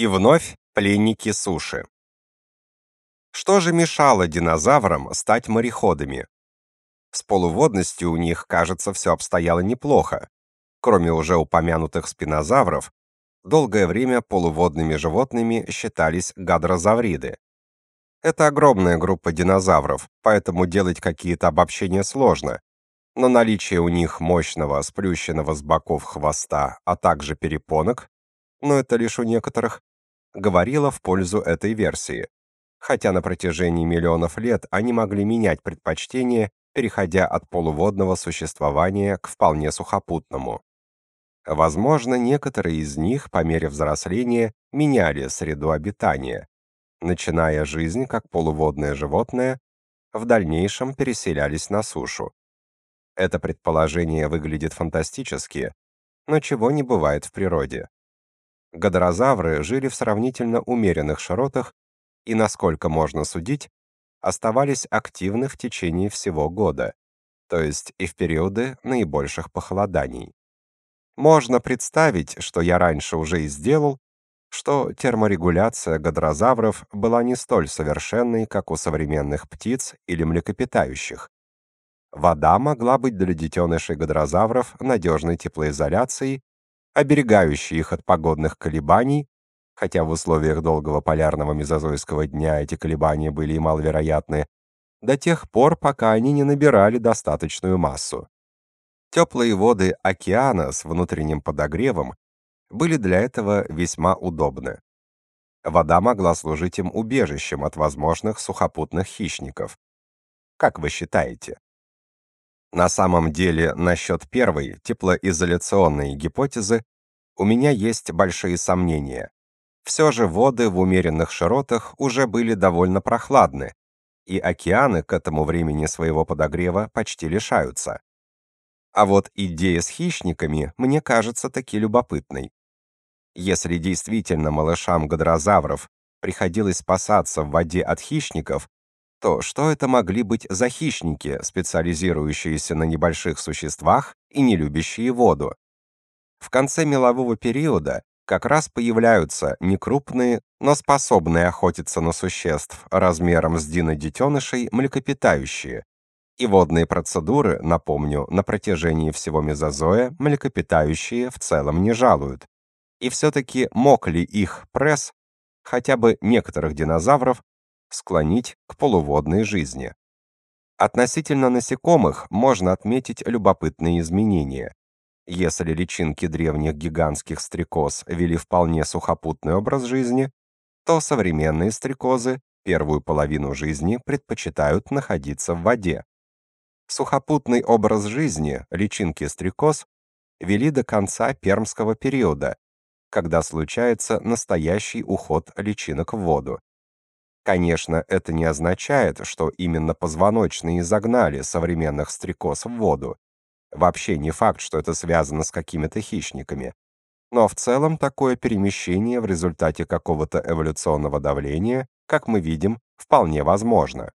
И вновь пленники суши. Что же мешало динозаврам стать мореходами? С полуводностью у них, кажется, все обстояло неплохо. Кроме уже упомянутых спинозавров, долгое время полуводными животными считались гадрозавриды. Это огромная группа динозавров, поэтому делать какие-то обобщения сложно. Но наличие у них мощного, сплющенного с боков хвоста, а также перепонок, но это лишь у некоторых, говорило в пользу этой версии. Хотя на протяжении миллионов лет они могли менять предпочтения, переходя от полуводного существования к вполне сухопутному. Возможно, некоторые из них по мере взросления меняли среду обитания, начиная жизнь как полуводное животное, в дальнейшем переселялись на сушу. Это предположение выглядит фантастически, но чего не бывает в природе. Гадрозавры жили в сравнительно умеренных широтах и, насколько можно судить, оставались активны в течение всего года, то есть и в периоды наибольших похолоданий. Можно представить, что я раньше уже и сделал, что терморегуляция гадрозавров была не столь совершенной, как у современных птиц или млекопитающих. Вода могла быть для детенышей гадрозавров надежной теплоизоляцией, оберегающей их от погодных колебаний, хотя в условиях долгого полярного мезозойского дня эти колебания были и маловероятны, до тех пор, пока они не набирали достаточную массу. Теплые воды океана с внутренним подогревом были для этого весьма удобны. Вода могла служить им убежищем от возможных сухопутных хищников. Как вы считаете? На самом деле, насчет первой, теплоизоляционной гипотезы, у меня есть большие сомнения. Все же воды в умеренных широтах уже были довольно прохладны, и океаны к этому времени своего подогрева почти лишаются. А вот идея с хищниками мне кажется таки любопытной. Если действительно малышам гадрозавров приходилось спасаться в воде от хищников, то что это могли быть за хищники, специализирующиеся на небольших существах и не любящие воду? В конце мелового периода как раз появляются некрупные, но способные охотиться на существ размером с динодетенышей млекопитающие. И водные процедуры, напомню, на протяжении всего мезозоя млекопитающие в целом не жалуют. И все-таки мог ли их пресс, хотя бы некоторых динозавров, склонить к полуводной жизни? Относительно насекомых можно отметить любопытные изменения. Если личинки древних гигантских стрекоз вели вполне сухопутный образ жизни, то современные стрекозы первую половину жизни предпочитают находиться в воде. Сухопутный образ жизни личинки стрекоз вели до конца пермского периода, когда случается настоящий уход личинок в воду. Конечно, это не означает, что именно позвоночные загнали современных стрекоз в воду. Вообще не факт, что это связано с какими-то хищниками. Но в целом такое перемещение в результате какого-то эволюционного давления, как мы видим, вполне возможно.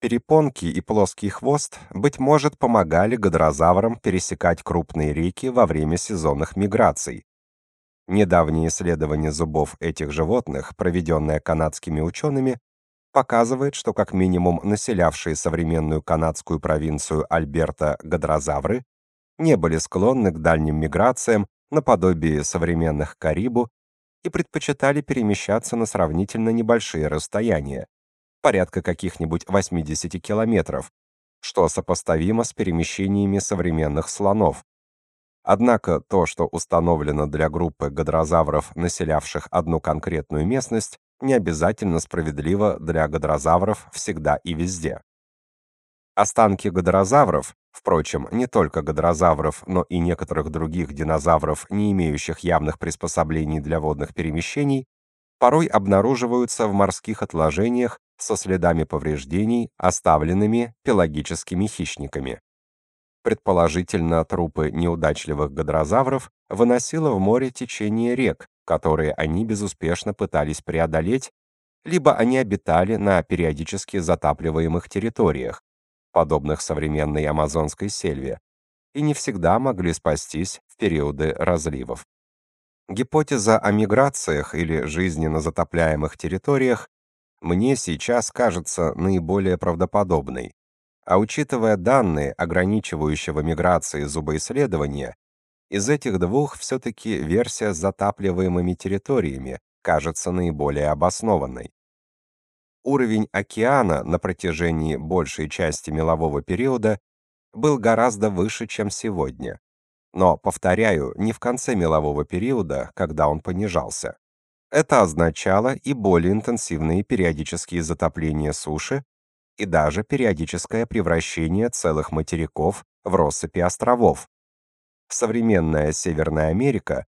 Перепонки и плоский хвост, быть может, помогали гадрозаврам пересекать крупные реки во время сезонных миграций, Недавнее исследование зубов этих животных, проведенное канадскими учеными, показывает, что как минимум населявшие современную канадскую провинцию Альберта гадрозавры не были склонны к дальним миграциям наподобие современных карибу и предпочитали перемещаться на сравнительно небольшие расстояния, порядка каких-нибудь 80 километров, что сопоставимо с перемещениями современных слонов, Однако то, что установлено для группы гадрозавров, населявших одну конкретную местность, не обязательно справедливо для гадрозавров всегда и везде. Останки гадрозавров, впрочем, не только гадрозавров, но и некоторых других динозавров, не имеющих явных приспособлений для водных перемещений, порой обнаруживаются в морских отложениях со следами повреждений, оставленными пелагическими хищниками. Предположительно, трупы неудачливых гадрозавров выносило в море течение рек, которые они безуспешно пытались преодолеть, либо они обитали на периодически затапливаемых территориях, подобных современной амазонской сельве, и не всегда могли спастись в периоды разливов. Гипотеза о миграциях или жизни на затопляемых территориях мне сейчас кажется наиболее правдоподобной. А учитывая данные ограничивающего миграции зубоисследования, из этих двух все-таки версия с затапливаемыми территориями кажется наиболее обоснованной. Уровень океана на протяжении большей части мелового периода был гораздо выше, чем сегодня. Но, повторяю, не в конце мелового периода, когда он понижался. Это означало и более интенсивные периодические затопления суши, и даже периодическое превращение целых материков в россыпи островов. Современная Северная Америка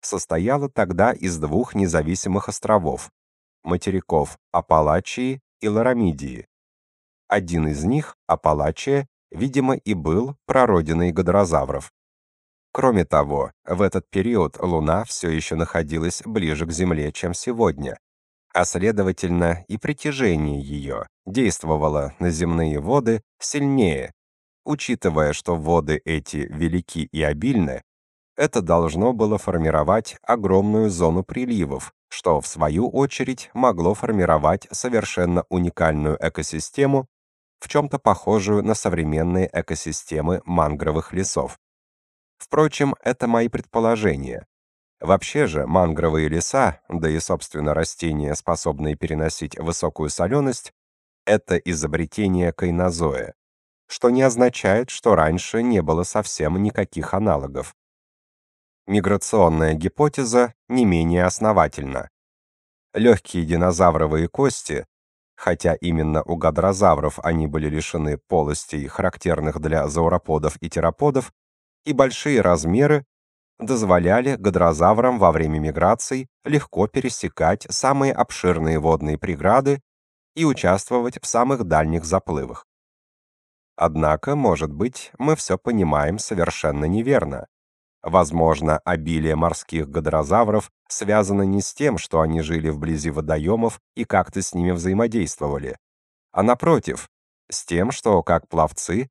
состояла тогда из двух независимых островов материков Апалачии и Ларамидии. Один из них, Апалачия, видимо, и был прародиной гадрозавров. Кроме того, в этот период Луна все еще находилась ближе к Земле, чем сегодня, а следовательно и притяжение ее действовало на земные воды сильнее. Учитывая, что воды эти велики и обильны, это должно было формировать огромную зону приливов, что в свою очередь могло формировать совершенно уникальную экосистему, в чем то похожую на современные экосистемы мангровых лесов. Впрочем, это мои предположения. Вообще же мангровые леса, да и собственно растения, способные переносить высокую соленость, это изобретение кайнозоя, что не означает, что раньше не было совсем никаких аналогов. Миграционная гипотеза не менее основательна. Легкие динозавровые кости, хотя именно у гадрозавров они были лишены полостей, характерных для зауроподов и тераподов, и большие размеры дозволяли гадрозаврам во время миграций легко пересекать самые обширные водные преграды и участвовать в самых дальних заплывах. Однако, может быть, мы все понимаем совершенно неверно. Возможно, обилие морских гадрозавров связано не с тем, что они жили вблизи водоемов и как-то с ними взаимодействовали, а напротив, с тем, что, как пловцы,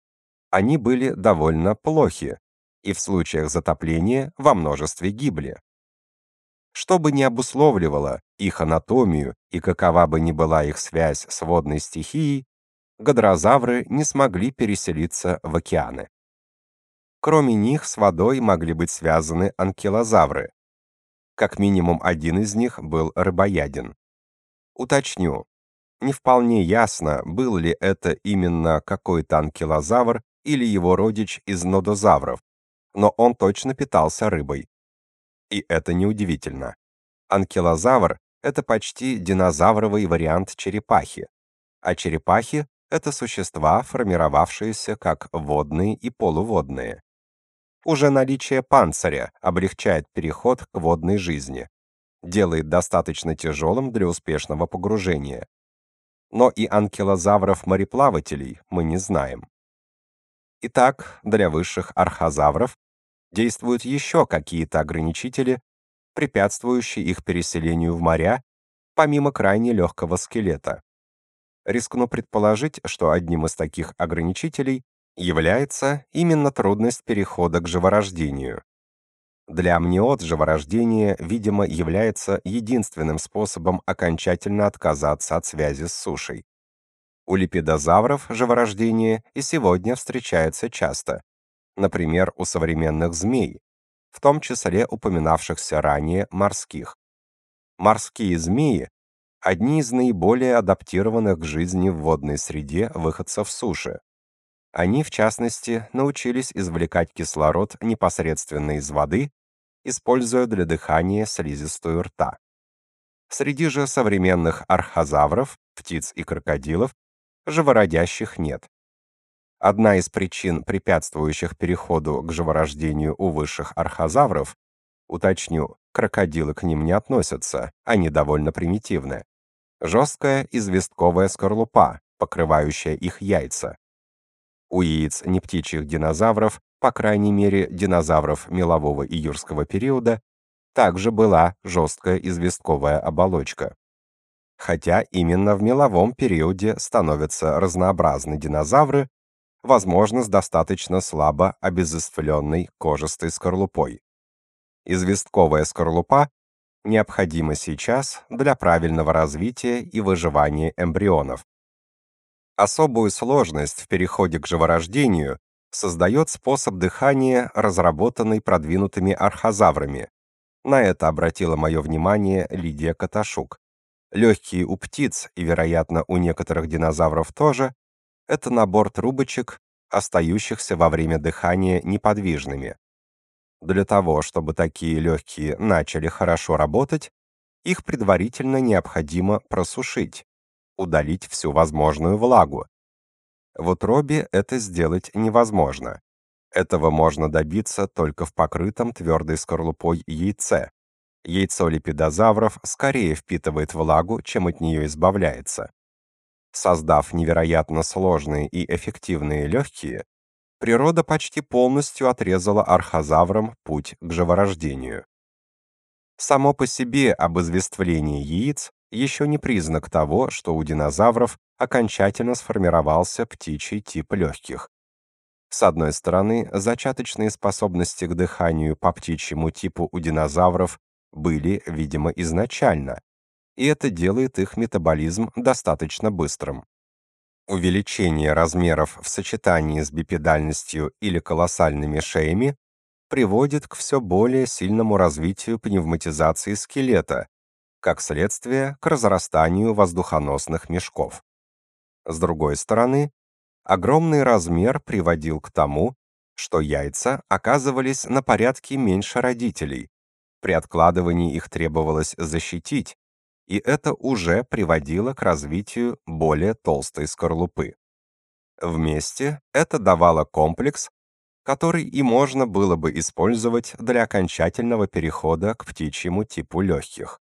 они были довольно плохи, и в случаях затопления во множестве гибли. Что бы ни обусловливало их анатомию и какова бы ни была их связь с водной стихией, гадрозавры не смогли переселиться в океаны. Кроме них с водой могли быть связаны анкилозавры. Как минимум один из них был рыбояден. Уточню, не вполне ясно, был ли это именно какой-то анкилозавр или его родич из нодозавров, но он точно питался рыбой. И это неудивительно. Анкилозавр — это почти динозавровый вариант черепахи, а черепахи — это существа, формировавшиеся как водные и полуводные. Уже наличие панциря облегчает переход к водной жизни, делает достаточно тяжелым для успешного погружения. Но и анкилозавров-мореплавателей мы не знаем. Итак, для высших архозавров действуют еще какие-то ограничители, препятствующие их переселению в моря, помимо крайне легкого скелета. Рискну предположить, что одним из таких ограничителей является именно трудность перехода к живорождению. Для амниот живорождение, видимо, является единственным способом окончательно отказаться от связи с сушей. У липидозавров живорождение и сегодня встречается часто, например, у современных змей, в том числе упоминавшихся ранее морских. Морские змеи – одни из наиболее адаптированных к жизни в водной среде выходцев суши. Они, в частности, научились извлекать кислород непосредственно из воды, используя для дыхания слизистую рта. Среди же современных архозавров, птиц и крокодилов, живородящих нет. Одна из причин, препятствующих переходу к живорождению у высших архозавров, уточню, крокодилы к ним не относятся, они довольно примитивны. Жесткая известковая скорлупа, покрывающая их яйца. У яиц нептичьих динозавров, по крайней мере, динозавров мелового и юрского периода, также была жесткая известковая оболочка. Хотя именно в меловом периоде становятся разнообразны динозавры, возможно, с достаточно слабо обезоствленной кожистой скорлупой. Известковая скорлупа необходима сейчас для правильного развития и выживания эмбрионов. Особую сложность в переходе к живорождению создает способ дыхания, разработанный продвинутыми архозаврами. На это обратила мое внимание Лидия Каташук. Легкие у птиц и, вероятно, у некоторых динозавров тоже это набор трубочек, остающихся во время дыхания неподвижными. Для того, чтобы такие легкие начали хорошо работать, их предварительно необходимо просушить, удалить всю возможную влагу. В утробе это сделать невозможно. Этого можно добиться только в покрытом твердой скорлупой яйце. Яйцо лепидозавров скорее впитывает влагу, чем от нее избавляется. Создав невероятно сложные и эффективные легкие, природа почти полностью отрезала архозаврам путь к живорождению. Само по себе обезвествление яиц еще не признак того, что у динозавров окончательно сформировался птичий тип легких. С одной стороны, зачаточные способности к дыханию по птичьему типу у динозавров были, видимо, изначально, и это делает их метаболизм достаточно быстрым. Увеличение размеров в сочетании с бипедальностью или колоссальными шеями приводит к все более сильному развитию пневматизации скелета, как следствие к разрастанию воздухоносных мешков. С другой стороны, огромный размер приводил к тому, что яйца оказывались на порядке меньше родителей. При откладывании их требовалось защитить, и это уже приводило к развитию более толстой скорлупы. Вместе это давало комплекс, который и можно было бы использовать для окончательного перехода к птичьему типу легких.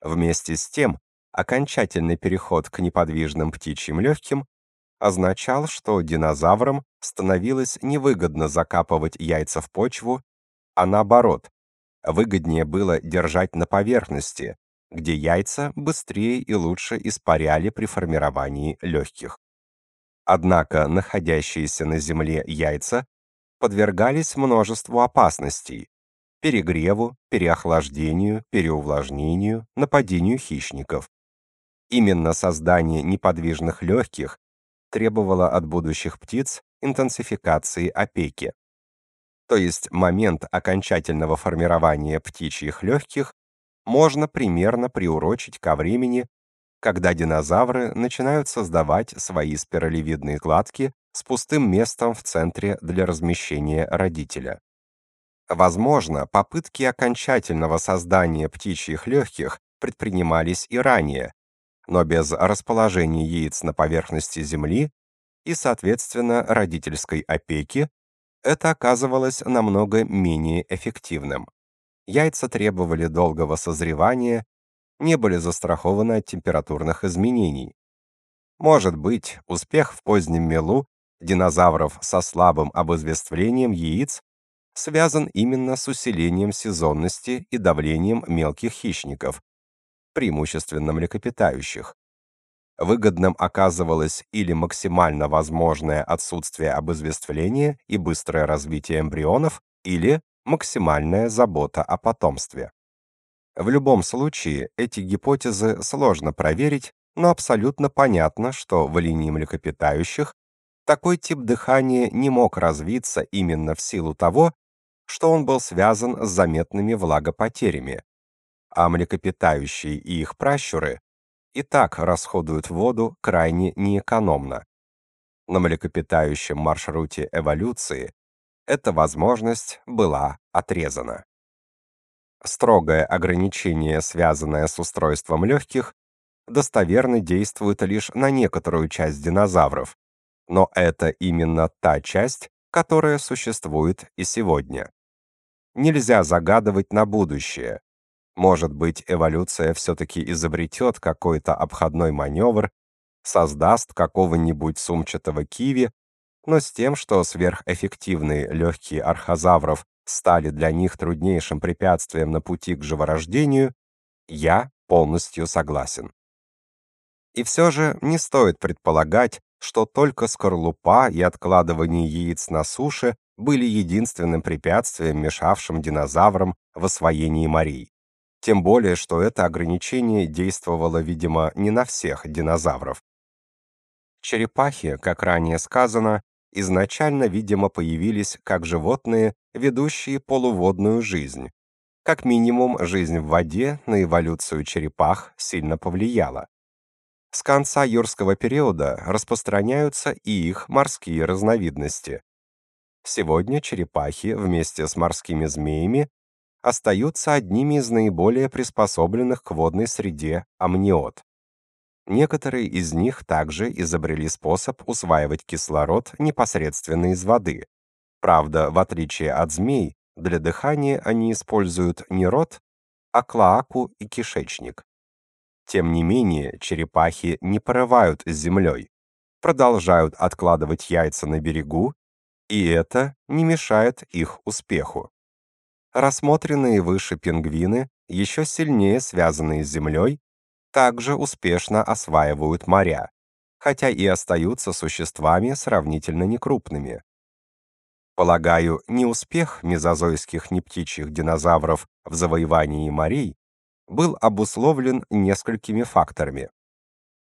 Вместе с тем, окончательный переход к неподвижным птичьим легким означал, что динозаврам становилось невыгодно закапывать яйца в почву, а наоборот, выгоднее было держать на поверхности, где яйца быстрее и лучше испаряли при формировании легких. Однако находящиеся на земле яйца подвергались множеству опасностей: перегреву, переохлаждению, переувлажнению, нападению хищников. Именно создание неподвижных легких требовало от будущих птиц интенсификации опеки. То есть момент окончательного формирования птичьих легких можно примерно приурочить ко времени, когда динозавры начинают создавать свои спиралевидные кладки с пустым местом в центре для размещения родителя. Возможно, попытки окончательного создания птичьих легких предпринимались и ранее, но без расположения яиц на поверхности Земли и, соответственно, родительской опеки, это оказывалось намного менее эффективным. Яйца требовали долгого созревания, не были застрахованы от температурных изменений. Может быть, успех в позднем мелу динозавров со слабым обезвествлением яиц связан именно с усилением сезонности и давлением мелких хищников, преимущественно млекопитающих. Выгодным оказывалось или максимально возможное отсутствие обезвествления и быстрое развитие эмбрионов, или максимальная забота о потомстве. В любом случае, эти гипотезы сложно проверить, но абсолютно понятно, что в линии млекопитающих такой тип дыхания не мог развиться именно в силу того, что он был связан с заметными влагопотерями, а млекопитающие и их пращуры и так расходуют воду крайне неэкономно. На млекопитающем маршруте эволюции эта возможность была отрезана. Строгое ограничение, связанное с устройством легких, достоверно действует лишь на некоторую часть динозавров, но это именно та часть, которая существует и сегодня. Нельзя загадывать на будущее. Может быть, эволюция все-таки изобретет какой-то обходной маневр, создаст какого-нибудь сумчатого киви, но с тем, что сверхэффективные легкие архозавров стали для них труднейшим препятствием на пути к живорождению, я полностью согласен. И все же не стоит предполагать, что только скорлупа и откладывание яиц на суше были единственным препятствием, мешавшим динозаврам в освоении морей. Тем более, что это ограничение действовало, видимо, не на всех динозавров. Черепахи, как ранее сказано, изначально, видимо, появились как животные, ведущие полуводную жизнь. Как минимум, жизнь в воде на эволюцию черепах сильно повлияла. С конца юрского периода распространяются и их морские разновидности. Сегодня черепахи вместе с морскими змеями остаются одними из наиболее приспособленных к водной среде амниот. Некоторые из них также изобрели способ усваивать кислород непосредственно из воды. Правда, в отличие от змей, для дыхания они используют не рот, а клоаку и кишечник. Тем не менее, черепахи не порывают с землей, продолжают откладывать яйца на берегу, и это не мешает их успеху. Рассмотренные выше пингвины, еще сильнее связанные с землей, также успешно осваивают моря, хотя и остаются существами сравнительно некрупными. Полагаю, неуспех мезозойских нептичьих динозавров в завоевании морей был обусловлен несколькими факторами.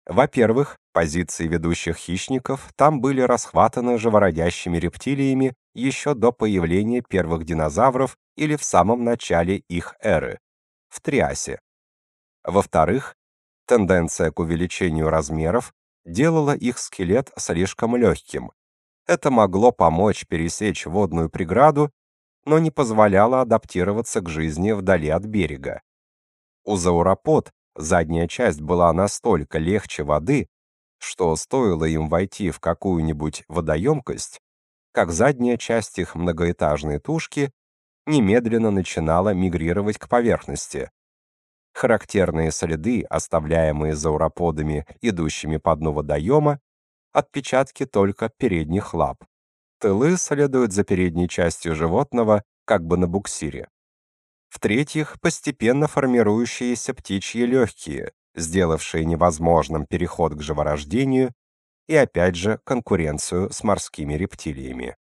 Во-первых, позиции ведущих хищников там были расхватаны живородящими рептилиями еще до появления первых динозавров или в самом начале их эры, в Триасе. Во-вторых, тенденция к увеличению размеров делала их скелет слишком легким. Это могло помочь пересечь водную преграду, но не позволяло адаптироваться к жизни вдали от берега. У зауропод задняя часть была настолько легче воды, что стоило им войти в какую-нибудь водоемкость, как задняя часть их многоэтажной тушки немедленно начинала мигрировать к поверхности. Характерные следы, оставляемые зауроподами, идущими по дну водоема, отпечатки только передних лап. Тылы следуют за передней частью животного, как бы на буксире. В-третьих, постепенно формирующиеся птичьи легкие, сделавшие невозможным переход к живорождению и опять же конкуренцию с морскими рептилиями.